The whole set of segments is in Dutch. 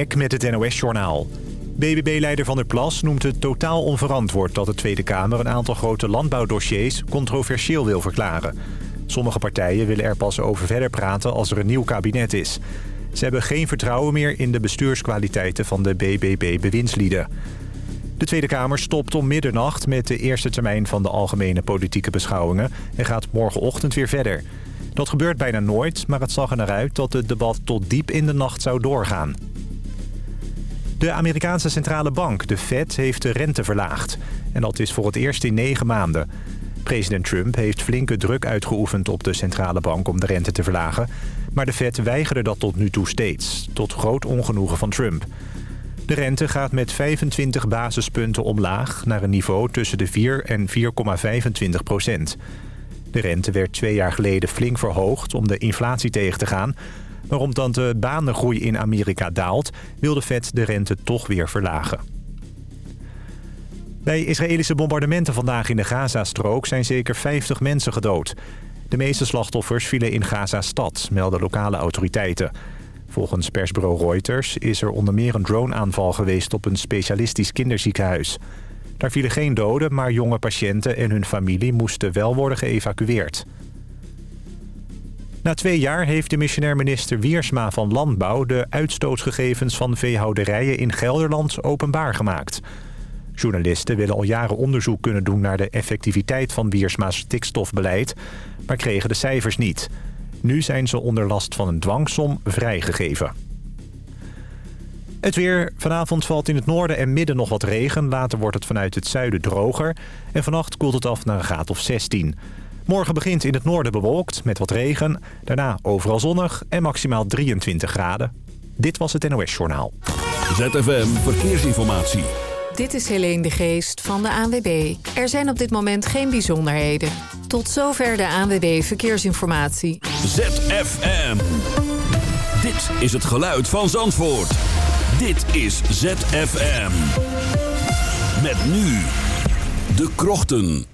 Ek met het NOS-journaal. BBB-leider Van der Plas noemt het totaal onverantwoord... dat de Tweede Kamer een aantal grote landbouwdossiers controversieel wil verklaren. Sommige partijen willen er pas over verder praten als er een nieuw kabinet is. Ze hebben geen vertrouwen meer in de bestuurskwaliteiten van de BBB-bewindslieden. De Tweede Kamer stopt om middernacht met de eerste termijn van de algemene politieke beschouwingen... en gaat morgenochtend weer verder. Dat gebeurt bijna nooit, maar het zag er naar uit dat het debat tot diep in de nacht zou doorgaan. De Amerikaanse centrale bank, de Fed, heeft de rente verlaagd. En dat is voor het eerst in negen maanden. President Trump heeft flinke druk uitgeoefend op de centrale bank om de rente te verlagen. Maar de Fed weigerde dat tot nu toe steeds, tot groot ongenoegen van Trump. De rente gaat met 25 basispunten omlaag naar een niveau tussen de 4 en 4,25 procent. De rente werd twee jaar geleden flink verhoogd om de inflatie tegen te gaan... Maar omdat de banengroei in Amerika daalt... wil de Fed de rente toch weer verlagen. Bij Israëlische bombardementen vandaag in de Gazastrook... zijn zeker 50 mensen gedood. De meeste slachtoffers vielen in Gaza-stad, melden lokale autoriteiten. Volgens persbureau Reuters is er onder meer een droneaanval geweest... op een specialistisch kinderziekenhuis. Daar vielen geen doden, maar jonge patiënten en hun familie... moesten wel worden geëvacueerd. Na twee jaar heeft de missionair minister Wiersma van Landbouw... de uitstootgegevens van veehouderijen in Gelderland openbaar gemaakt. Journalisten willen al jaren onderzoek kunnen doen... naar de effectiviteit van Wiersma's stikstofbeleid... maar kregen de cijfers niet. Nu zijn ze onder last van een dwangsom vrijgegeven. Het weer. Vanavond valt in het noorden en midden nog wat regen. Later wordt het vanuit het zuiden droger. En vannacht koelt het af naar een graad of 16. Morgen begint in het noorden bewolkt met wat regen. Daarna overal zonnig en maximaal 23 graden. Dit was het NOS Journaal. ZFM Verkeersinformatie. Dit is Helene de Geest van de ANWB. Er zijn op dit moment geen bijzonderheden. Tot zover de ANWB Verkeersinformatie. ZFM. Dit is het geluid van Zandvoort. Dit is ZFM. Met nu de krochten.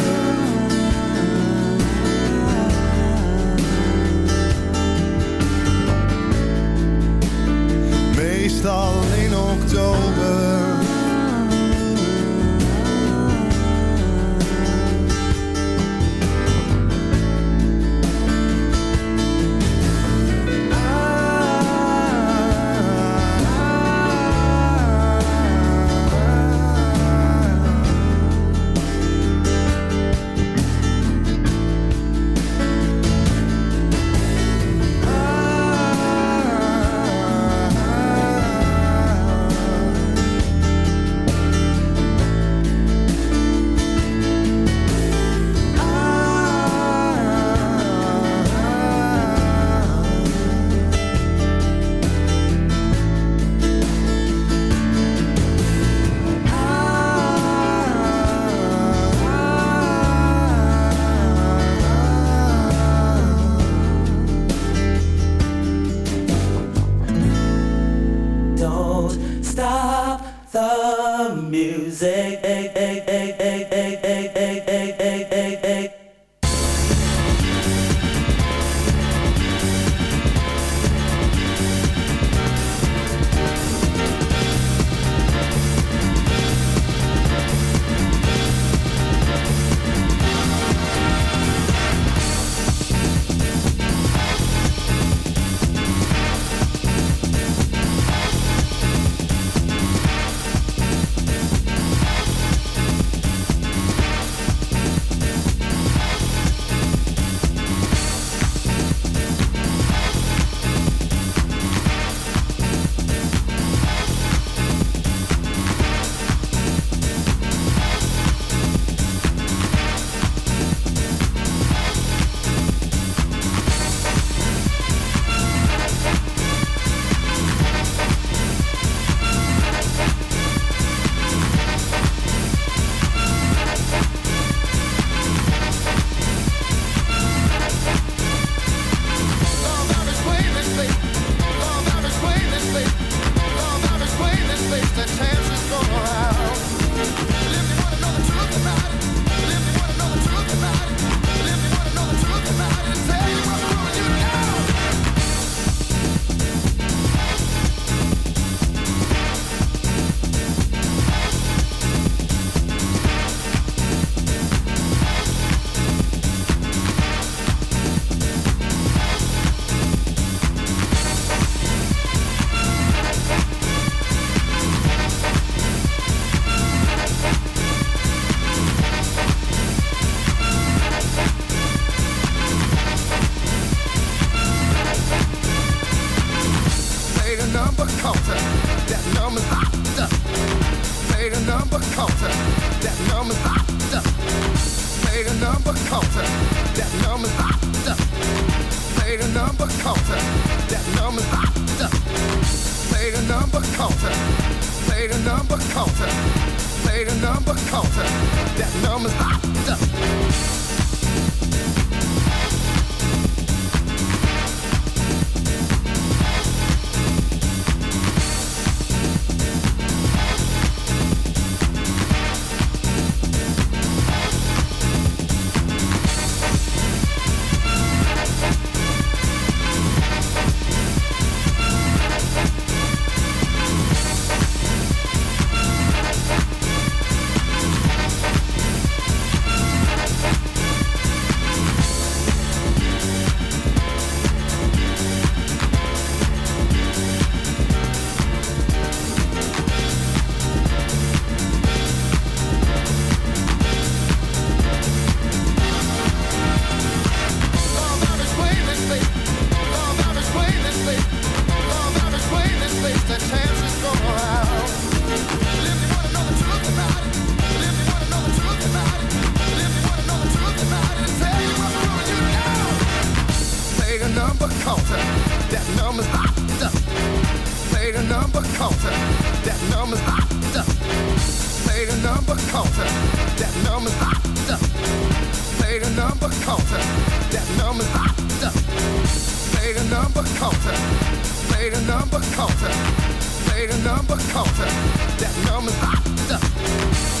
Meestal in oktober. stop the music. Counter. That number's hot. Play the number counter. That number's hot. Play the number counter. That number's hot. Play the number counter. Play the number counter. Play the number counter. That number's hot. the culture that comes is hot.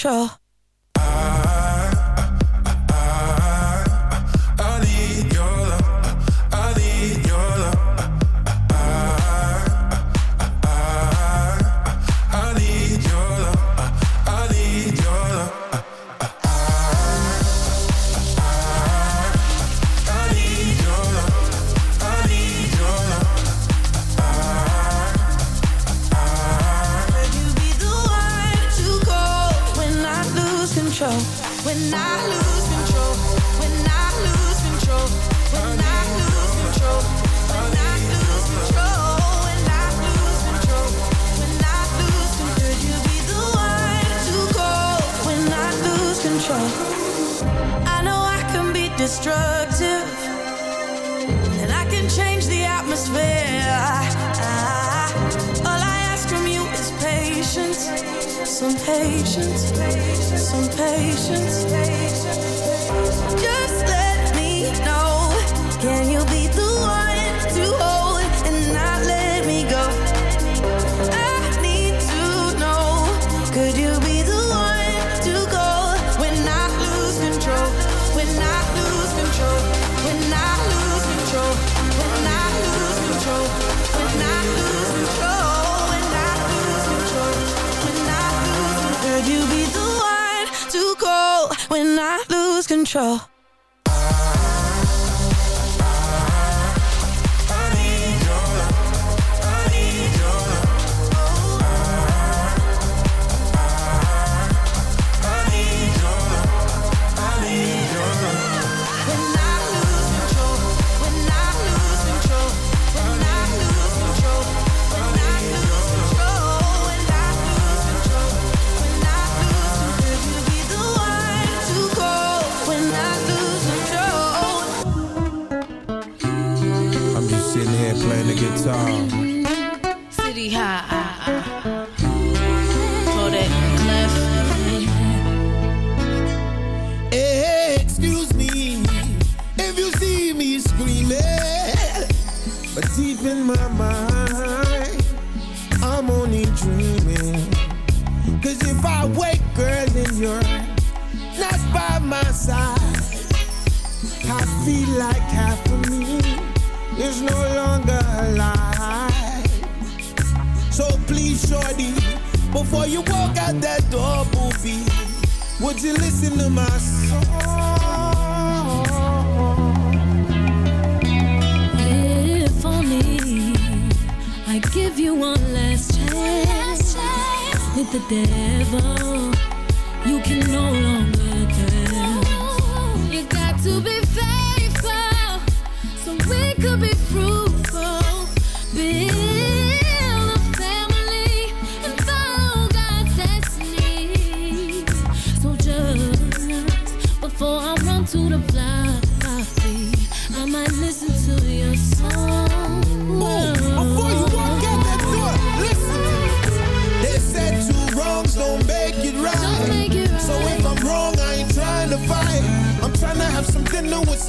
Control? Destructive, and I can change the atmosphere. I- all I ask from you is patience, some patience, some patience. Just let me know. Can you control? Shorty, before you walk out that door, booby, would you listen to my song? If only I give you one last chance with the devil, you can no longer tell. You got to be faithful so we could be fruitful.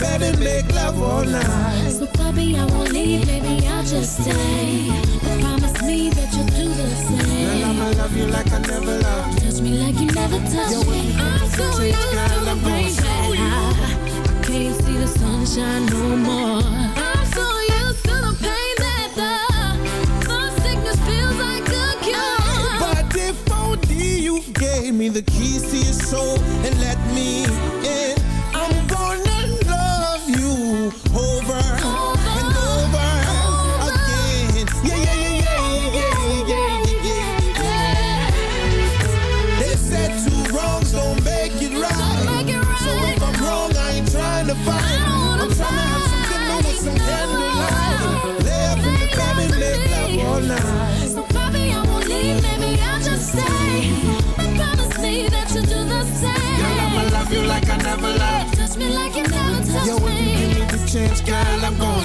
Lay up in the bed and make love all night. So, baby, I won't leave, maybe I'll just stay. But promise me that you'll do the Girl, same. I'ma love you like I never loved. Touch me like you never touched me. I'm so used to the rain that I can't see the sunshine no more. I'm so used to the pain that the, the sickness feels like a cure. But if only you gave me the keys to your soul and let me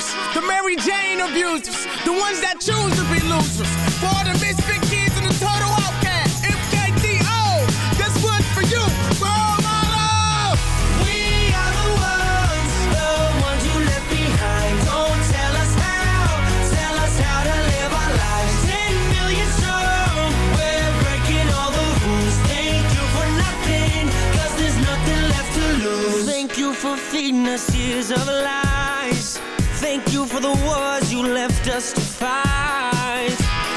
Future the Mary Jane abusers, the ones that choose to be losers. For all the misfit kids and the total outcast. MKTO, this one's for you, for all my love. We are the ones, the ones you left behind. Don't tell us how, tell us how to live our lives. Ten million strong, we're breaking all the rules. Thank you for nothing, cause there's nothing left to lose. Thank you for feeding us years of lies. Fight.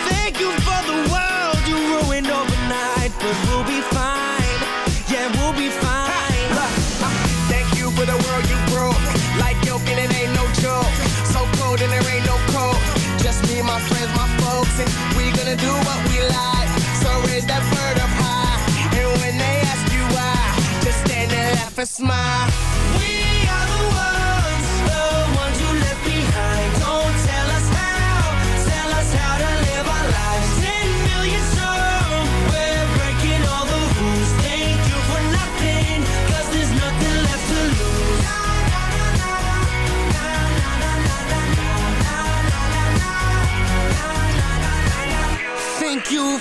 Thank you for the world you ruined overnight, but we'll be fine. Yeah, we'll be fine. Thank you for the world you broke. Like milk and it ain't no joke. So cold and there ain't no cold. Just me, my friends, my folks, and we gonna do what we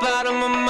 bottom of my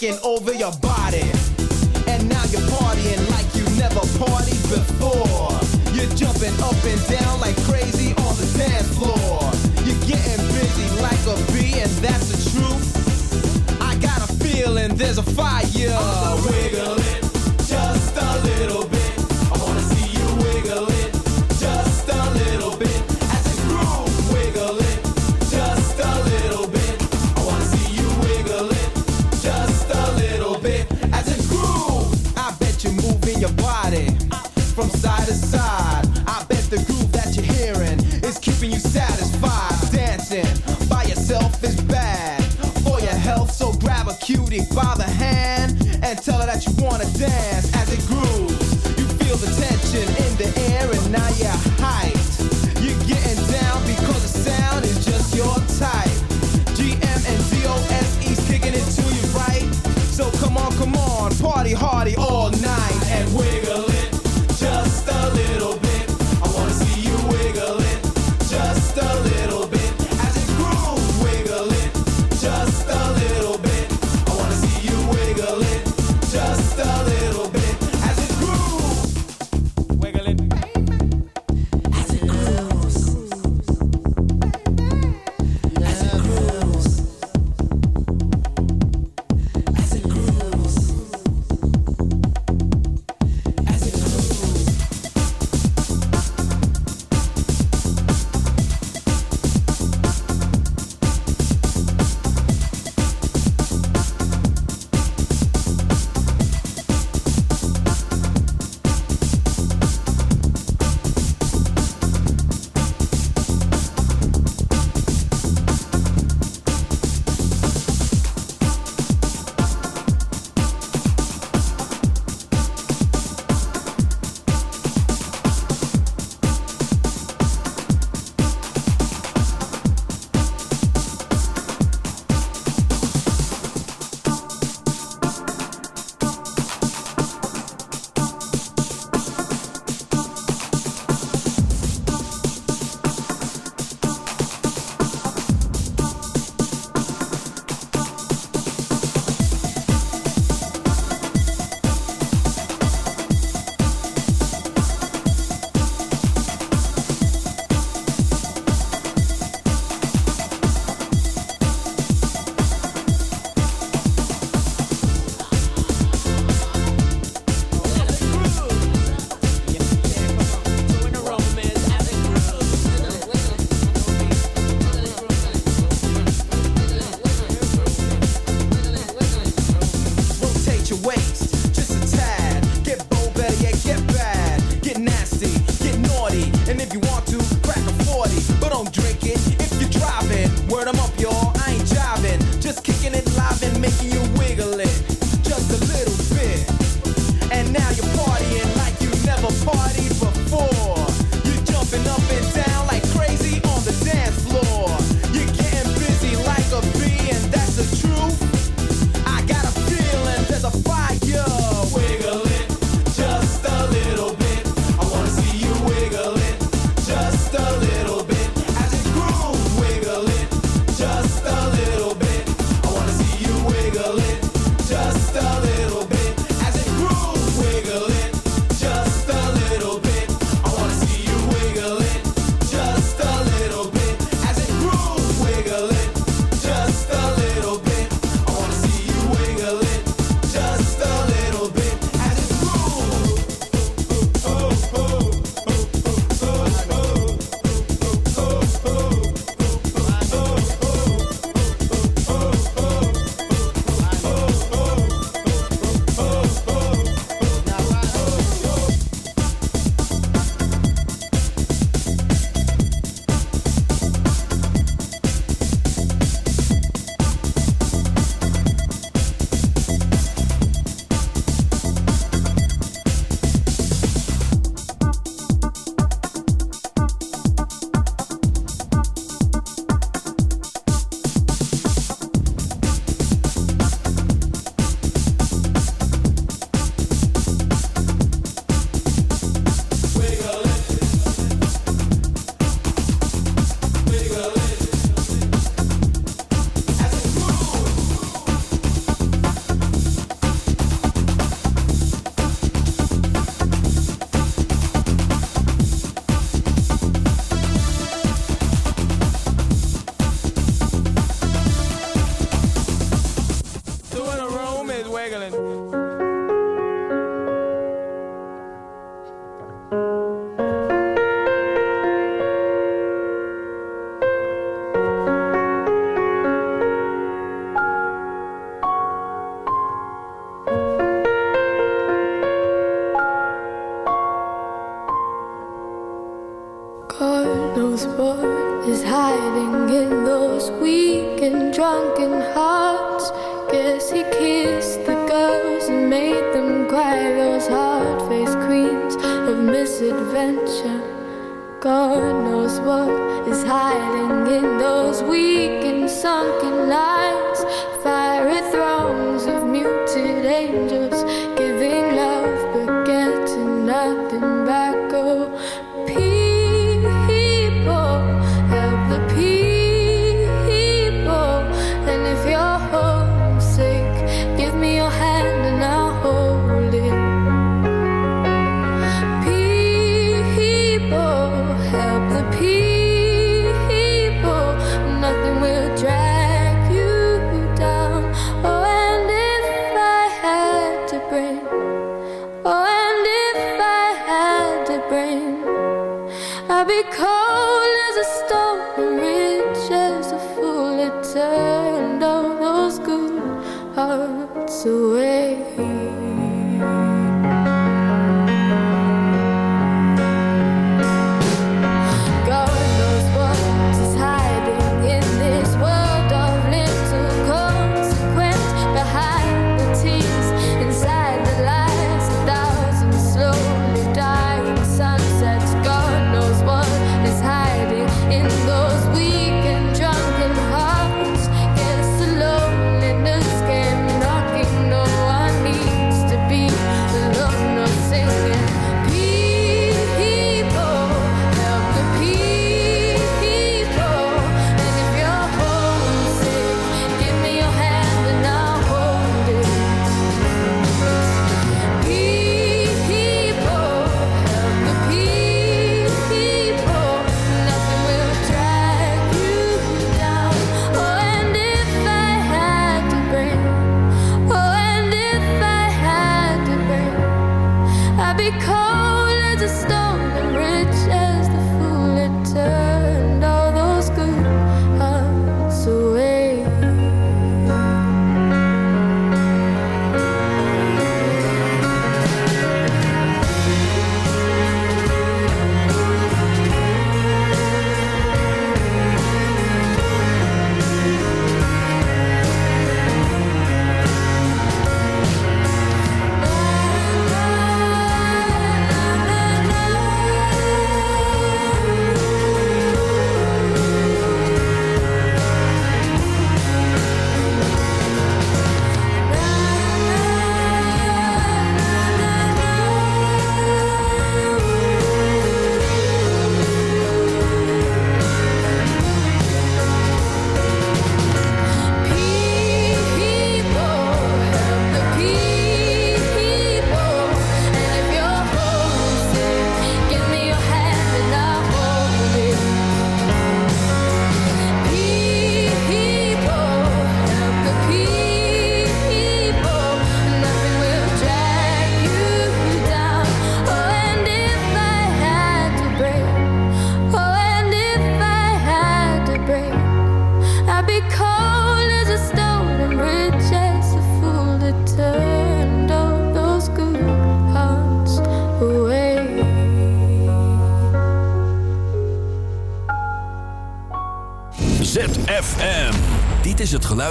taking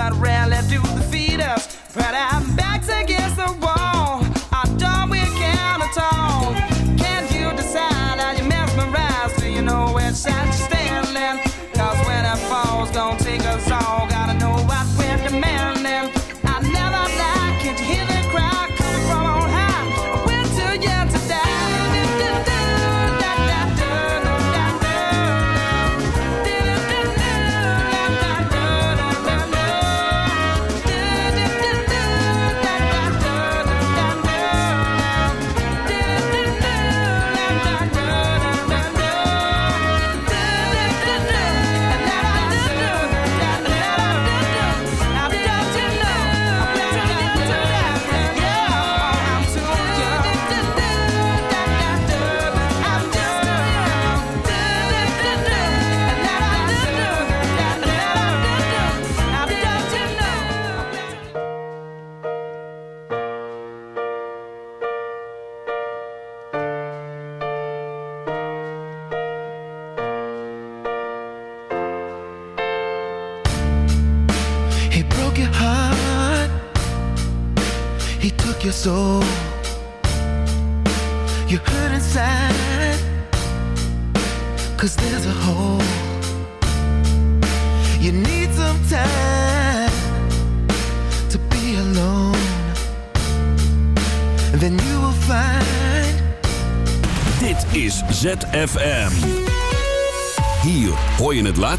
about rap.